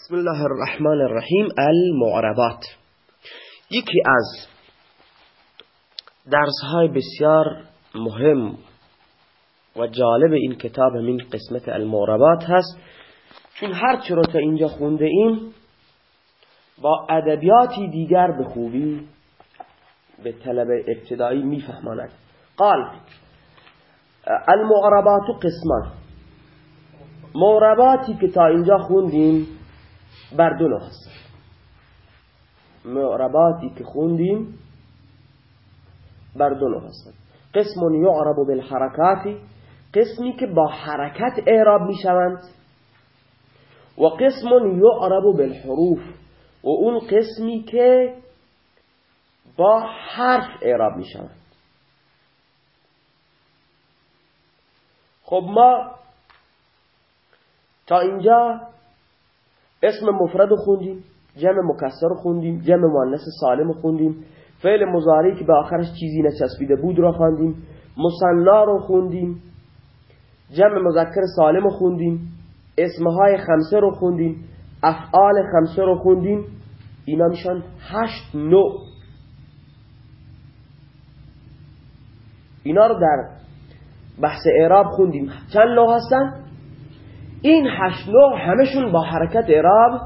بسم الله الرحمن الرحیم المعربات. یکی از درس های بسیار مهم و جالب این کتاب همین قسمت المعربات هست. چون هر چی رو تا اینجا خونده ایم با ادبیاتی دیگر به خوبی به طلب ابتدایی میفهماند. قال المعربات قسمان. معرباتی که تا اینجا خوندیم بر دو نوع معرباتی که خوندیم بر دو نوع قسم یعرب بالحرکاتی قسمی که با حرکت اعراب می شوند و قسم یعرب بالحروف و اون قسمی که با حرف اعراب می شوند خب ما تا اینجا اسم مفرد خوندیم جمع مکسر خوندیم جمع مؤنث سالم خوندیم. فعل مضارعی که به آخرش چیزی نچسبیده بود رو خواندیم. مصنا رو خوندیم. جمع مذکر سالم خوندیم. اسمهای خمسه رو خوندیم. افعال خمسه رو خوندیم. اینا میشن هشت نوع. اینا رو در بحث اعراب خوندیم. چند نوع هستن؟ این هشت نوع همشون با حرکت اعراب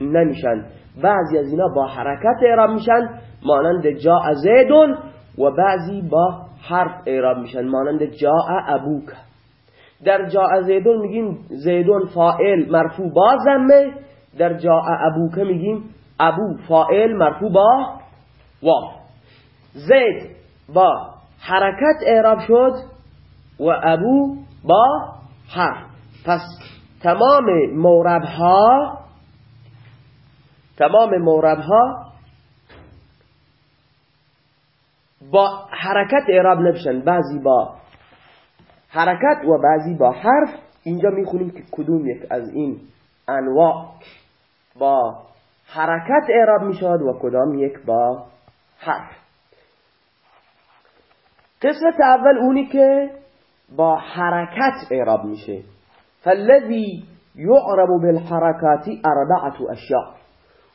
نمیشن. بعضی از اینا با حرکت اعراب میشن مانند جاء زیدون و بعضی با حرف اعراب میشن مانند جاء ابوک. در جاء زیدون میگیم زیدون فائل مرفوع با زمه در جاء ابوک میگیم ابو فائل مرفوع با واو زید با حرکت اعراب شد و ابو با حرف. پس تمام مورب ها تمام مورب ها با حرکت اعراب نمیشن بعضی با حرکت و بعضی با حرف. اینجا می‌خونیم که کدوم یک از این انواع با حرکت اعراب می‌شود و کدام یک با حرف. قسمت اول اونی که با حرکت اعراب میشه. فالذي يعرب بالحركات اربعه اشیاء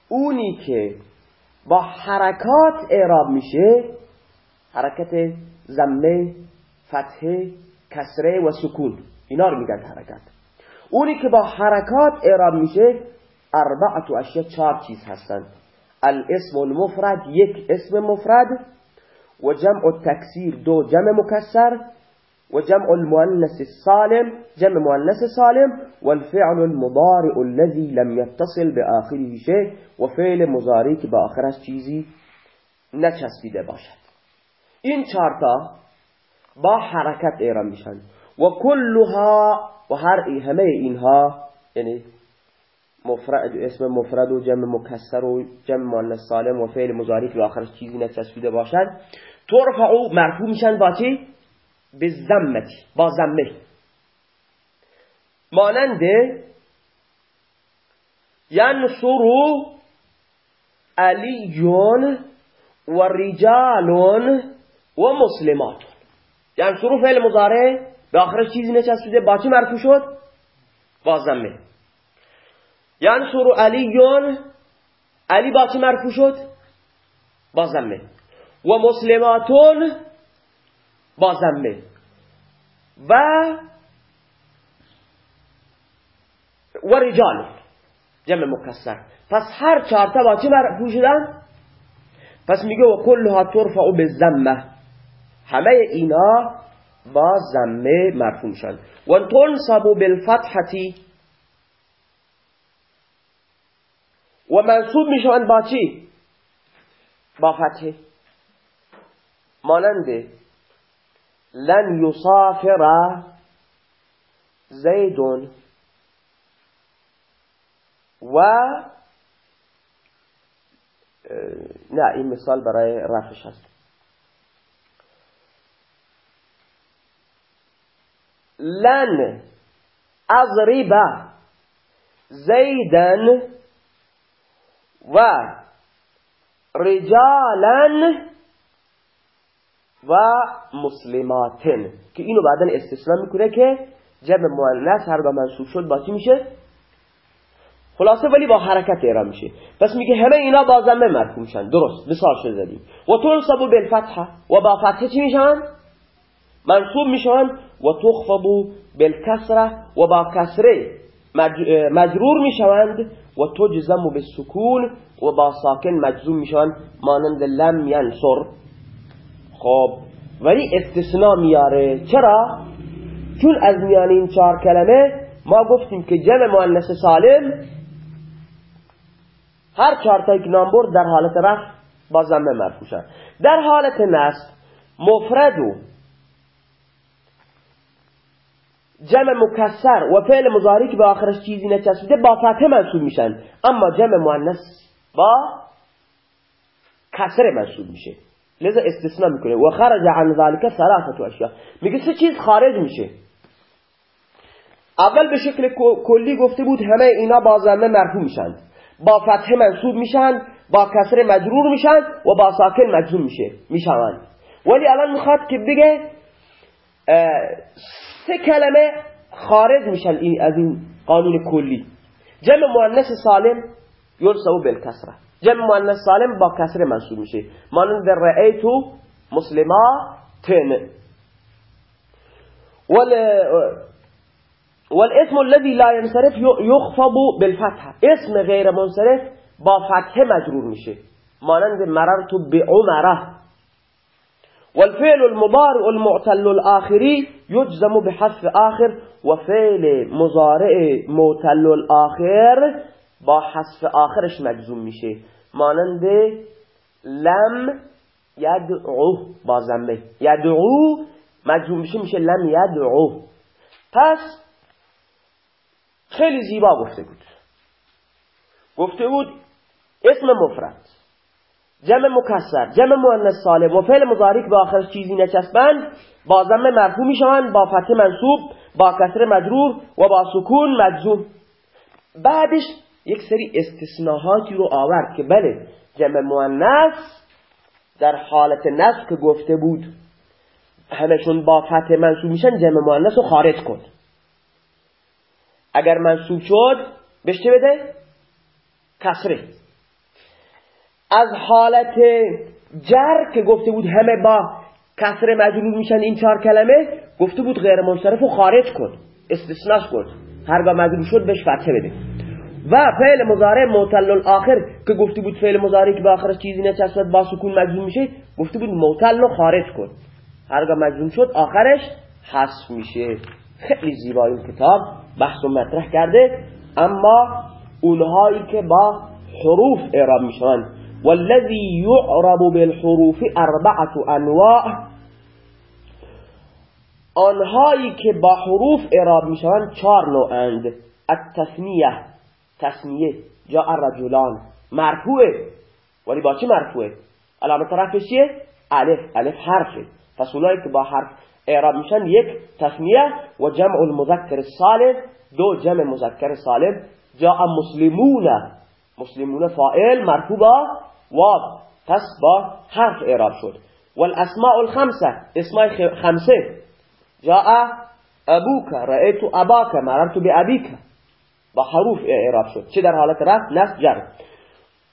اونی که با حرکات اعراب میشه حرکت زمه فتحه کسره و سکون. اینا رو میگن حرکت. اونی با حرکات اعراب میشه اربعه اشیاء چهار چیز هستن الاسم المفرد یک اسم مفرد و جمع التکسیر دو جمع مکسر. وجمع المؤنث السالم جمع مؤنث سالم والفعل المضارع الذي لم يتصل بآخره شيء وفعل مضارع که به آخرش چیزی نچسبیده باشد. این چارتا با حرکت ایران میشن. و کلها و هر همه اینها یعنی مفرد اسم مفرد و جمع مکسر و جمع مؤنث سالم و فعل مضارع که به آخرش چیزی نچسبیده باشد ترفع مرفوع میشن با چی؟ به زمتی با زمه مانند ینصرو علیون و رجالون و مسلمات. ینصرو فعل مضارع به آخرش چیزی نچسبیده. با چی مرفوع شد؟ با زمه ینصرو علیون علی با چی مرفوع شد؟ با زمه و مسلماتون با زمه و و رجال جمع مکسر. پس هر چهارتا با چه مرفوع شدن؟ پس میگه و کلها ترفع به زمه همه اینا با زمه مرفوع شدن و تنصب بالفتحتی. و منصوب می‌شوند با چی؟ با فتحه مانند لن يسافر زيد و نه این مثال برای رفش هست. لن اضرب زیدن و رجالا و مسلماتن که اینو بعدا استثنا می‌کنه که جمع مؤنث هر منصوب شد با میشه؟ خلاصه ولی با حرکت اعراب میشه. پس میگه همه اینا با ضمه مرفوع میشن درست. مثال شده زدیم. و تنصب بالفتحه و با فتحه چی میشن؟ منصوب میشن. و تخفض بالکسره. و با کسره مجرور می‌شوند. و تجزم بالسکون. و با ساکن مجزوم می‌شوند مانند لم ینصر. خب ولی استثناء میاره. چرا؟ چون از میان این چهار کلمه ما گفتیم که جمع مؤنث سالم هر چهار تا نام برد در حالت رفع با ضمه مرفوع در حالت نصب مفرد و جمع مکسر و فعل مضاری که به آخرش چیزی نچسبیده با فتحه منصوب میشن. اما جمع مؤنث با کسر منصوب میشه. لذا استثناء می‌کنه. و خرج عن ذلك ثلاثه اشیاء میگه سه چیز خارج میشه. اول به شکل کلی گفته بود همه اینا با ضمه مرفوع میشن. با فتحه منصوب میشن با کسر مجرور میشن و با ساکن مجزوم میشه می‌شوند. ولی الان می‌خواد که بگه سه کلمه خارج میشن از این قانون کلی. جمع مؤنث سالم یرسو بالکسره. جمع مؤنث سالم با کسر منصوب میشه. مانند رأیتو مسلماتن ول والاسم الذي لا ينصرف يخفض بالفتحه اسم غیر منصرف با فتحه مجرور میشه. مانند مررت بعمره والفعل المضارع المعتل الآخري يجزم بحذف آخر وفعل مضارع معتل الآخر با حذف آخرش مجزوم میشه. مانند لم یدعو با زمه یدعو مجزوم میشه میشه لم یدعو. پس خیلی زیبا گفته بود. گفته بود اسم مفرد جمع مکسر جمع مؤنث سالم و فعل مضارع به آخرش چیزی نچسبند با ضمه مرفوع می‌شوند با فتح منصوب با کسر مجرور و با سکون مجزوم. بعدش یک سری استثناهاتی رو آورد که بله جمع مؤنث در حالت نصب که گفته بود همشون با فتح منصوب میشن جمع مؤنث رو خارج کن. اگر منصوب شد بهش بده؟ کسره. از حالت جر که گفته بود همه با کسر مجرور میشن این چهار کلمه گفته بود غیر منصرف رو خارج کن استثناش کن. هرگاه مجرور شد بهش فتحه بده. و فعل مضارع معتل الاخر که گفته بود فعل مضارع که به آخرش چیزی نچسبد با سکون مجزوم میشه گفته بود معتل رو خارج کن. هرگاه مجزوم شد آخرش حذف میشه. خیلی زیبا این کتاب بحث و مطرح کرده اما اونهایی که با حروف اعراب میشن والذي يعرب بالحروف اربعه انواع آنهایی که با حروف اعراب می‌شوند چهار نوعند. التثنیه تثنیه جاء الرجلان. مرفوعه. ولی با چی مرفوعه؟ علامت رفعش چیه؟ الف. الف حرفه. پس اونایی که با حرف اعراب میشن یک تثنیه و جمع المذکر السالم دو جمع مذکر سالم جاء مسلمون. مسلمون فائل مرفوع با واب پس با حرف اعراب شد. والاسماء الخمسه. اسماء خمسه. جاء ابوك رأيت اباك مررت بابيك با حروف اعراب شد. چه در حالت رفع نصب جر.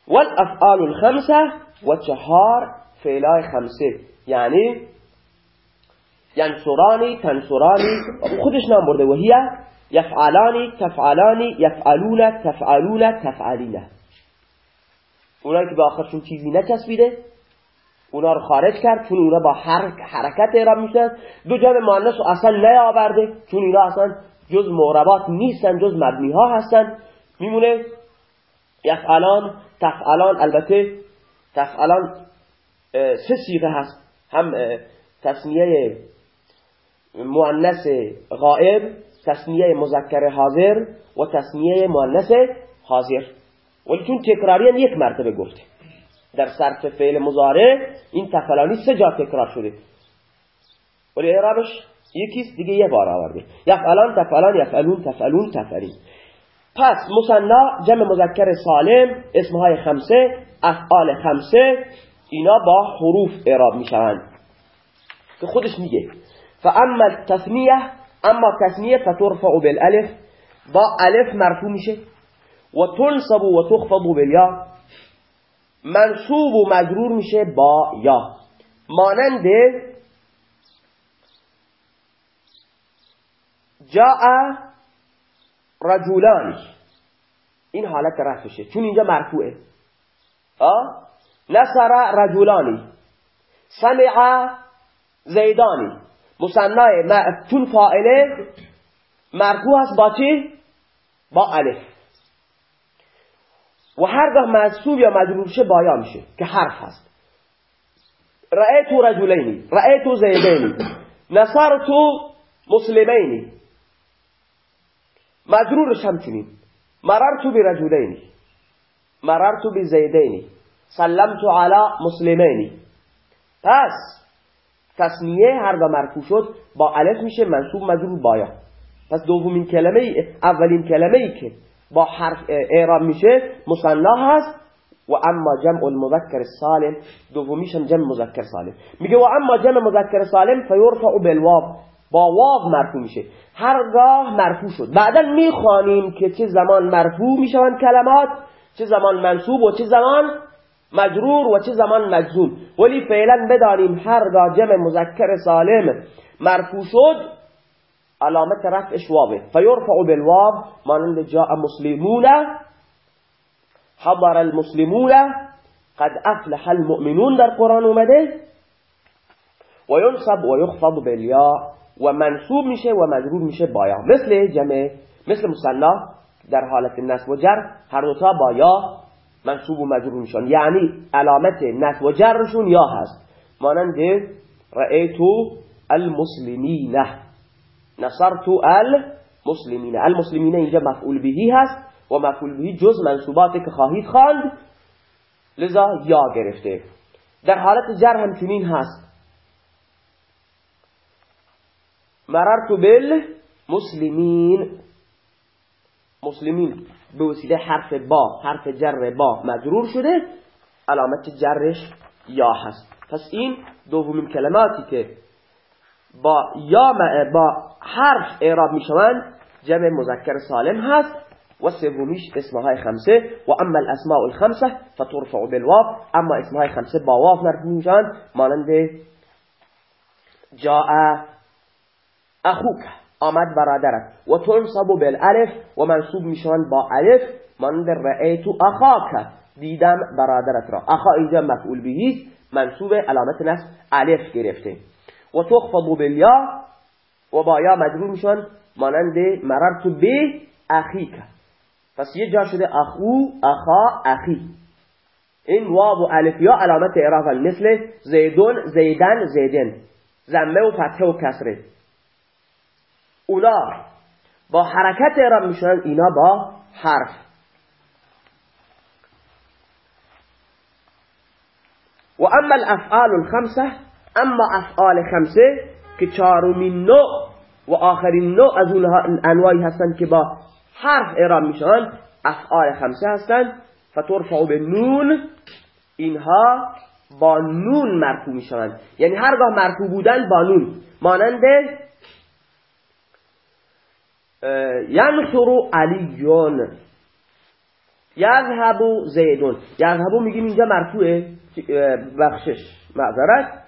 والافعال الخمسه و چهار فعلای خمسه. یعنی ینصرانی تنصرانی خودش نام برده. و هی یفعلانی تفعلانی یفعلون تفعلون تفعلینه اونایی که به آخرشون چیزی نچسبیده اونا رو خارج کرد چون اونا با حرکت اعراب میشن دو جمع مؤنث اصلا نیاورده چون اینا اصلا جز معربات نیستن جز مبنی ها هستن. میمونه یفعلان تفعلان البته تفعلان سه سیغه هست. هم تصمیه مؤنث غائب تصمیه مذکر حاضر و تصمیه مؤنث حاضر. ولی چون تکراری یک مرتبه گفته. در صرف فعل مضارع این تفلانی سه جا تکرار شده. ولی اعرابش یکیست دیگه یه بار آورده. یفعلان تفعلان یفعلون تفعلون تفعلین پس مصنا جمع مذکر سالم اسمهای خمسه افعال خمسه اینا با حروف اعراب می‌شوند. که خودش میگه. فاما التثنیه اما تثنیه فترفع بالالف. با الف مرفوع میشه. و تنصب و تخفض بالیا. منصوب و مجرور میشه با یا. مانند جاء رجولانی این حالت رفشه چون اینجا مرفوعه. آه نصر رجولانی سمع زیدانی مصنعه چون فائله مرفوع است با چی؟ با الف. و هرگاه منصوب یا مجرور شه بایا میشه که حرف هست. رأیتو رجلینی. رأیتو زیدینی. نصرتو مسلمینی. مجرورش همچنین مررتو برجلینی مررتو بزیدینی سلمتو علی مسلمینی پس تصمیه هرگاه مرفوع شد با الف میشه منصوب مجرور بایا. پس دومین کلمه اولین کلمه ای که با حرف اعراب میشه مصنع هست. و اما جمع المذکر سالم دومیش هم جمع مذکر سالم. میگه و اما جمع مذکر سالم فیرفع بالواو. با واو مرفوع میشه. هرگاه مرفوع شد. بعدا می‌خوانیم که چه زمان مرفوع می‌شوند کلمات چه زمان منصوب و چه زمان مجرور و چه زمان مجزوم. ولی فعلا بدانیم هرگاه جمع مذکر سالم مرفوع شد علامت رفعش واوه. فیرفع بالواو مانند جاء مسلمون حضر المسلمون قد افلح المؤمنون در قرآن اومده. و ینصب و یخفض بالیا. و منصوب میشه و مجرور میشه بایا. مثل جمع مثل مصنع در حالت نصب و جر هر دوتا با یا منصوب و مجرور میشن. یعنی علامت نصب و جرشون یا هست. مانند رأیتو المسلمین. نصرت المسلمین. المسلمین اینجا مفعول بهی هست و مفعول بهی جز منصوباتی که خواهید خواند. لذا یا گرفته. در حالت جر همچنین هست. مررت بالمسلمین مسلمین. به وسیله حرف با حرف جر با. مجرور شده. علامت جرش یا هست. پس این دومین کلماتی که با یا با حرف اعراب می‌شوند جمع مذکر سالم هست. و سومیش اسمهای خمسه. و اما الاسماء الخمسه فترفع بالواو. اما اسمهای خمسه با واو مرفوع می‌شوند. مانند جاء اخوک آمد برادرت. و تنصب بالالف و منصوب می‌شوند با الف. مانند رأیتو اخاک دیدم برادرت را. اخا اینجا مفعول بهی منصوب علامت نصب الف گرفته. و تخفض بالیا و با یا مجرور میشن مانند مررت به اخیک. پس یه جا شده اخو اخا اخی. این واو و الف یا علامت اعراف مثل زیدون زیدن زیدن. زمه و فتحه و کسره. اونا با حرکت اعراب میشن اینا با حرف. و اما الافعال الخمسه اما افعال خمسه که چهارمین نوع و آخرین نوع از اون انواعی هستند که با حرف اعراب میشن افعال خمسه هستند. فترفع به نون اینها با نون مرفوع می‌شوند. یعنی هرگاه مرفوع بودن با نون. مانند ینصر علیون یذهب زیدون. یذهب میگیم اینجا مرفوعه. بخشش. معذرت.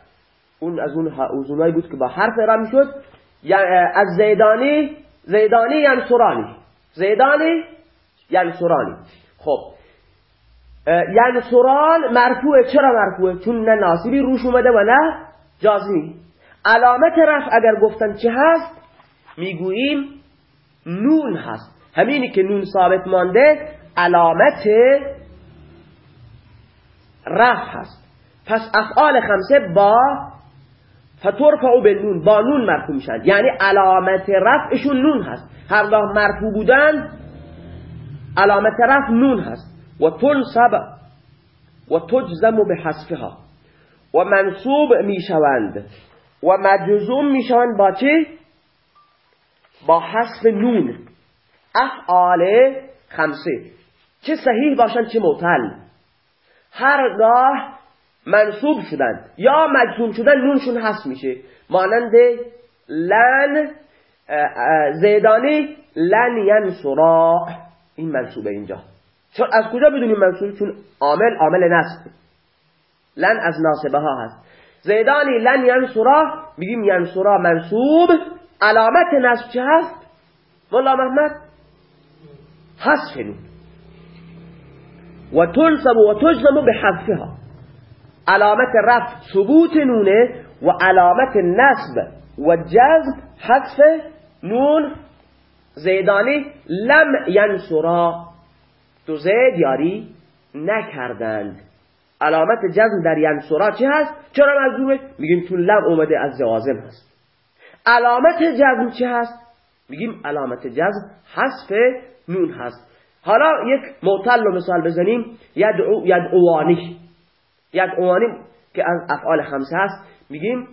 اون از اون اوزونایی بود که با حرف را می‌شد از زیدانی زیدانی سرانی زیدانی سرانی خب. سران مرفوعه. چرا مرفوعه؟ چون نه ناصبی روش اومده و نه جازمی. علامت رفع اگر گفتن چه هست؟ می‌گوییم نون هست. همینی که نون ثابت مانده علامت رفع هست. پس افعال خمسه با فترفعو به نون با نون مرفوع میشن. یعنی علامت رفعشون نون هست. هرگاه مرفوع بودن علامت رفع نون هست. و تنصب و تجزم به حذفها. و منصوب می‌شوند. و مجزوم می‌شوند با چه؟ با حذف نون. افعال خمسه. چه صحیح باشن چه معتل هرگاه منصوب شدن. یا مجزوم شدن نونشون هست میشه. مانند لن زیدانی لن ینصرا. این منصوبه اینجا. چون از کجا بدونیم منصوب؟ چون عامل عامل نصب. لن از ناسبه ها هست. زیدانی لن ینصرا میگیم ینصرا منصوب. علامت نصب چه هست؟ مولا محمد حذف نون و تنصب و تجزم به حذفها علامت رفع ثبوت نونه و علامت نصب و جذب حذف نون زیدانی لم ینصرا. تو زید یاری نکردند. علامت جزم در ینصرا چه هست؟ چرا مجزومه؟ میگیم چون لم اومده از جوازم هست. علامت جزم چه هست؟ میگیم علامت جزم حذف نون هست. حالا یک معتل رو مثال بزنیم. یدعو یدعوانی. یدعوانی که از افعال خمسه هست. میگیم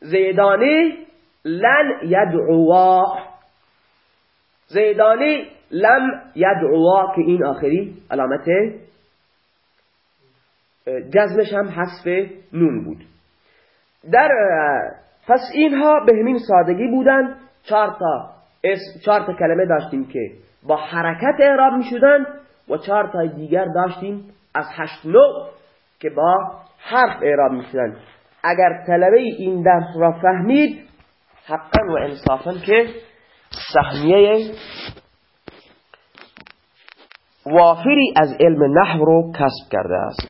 زیدانی لن یدعوا. زیدانی لم یدعوا که این آخری علامت جزمش هم حذف نون بود. در پس اینها به همین سادگی بودن چهار تا چهار تا کلمه داشتیم که با حرکت اعراب می شدن و چهار تا دیگر داشتیم از هشت نوع که با حرف اعراب می شدن اگر طلبه این درس را فهمید حقا و انصافا که سهمیه وافری از علم نحو رو کسب کرده است.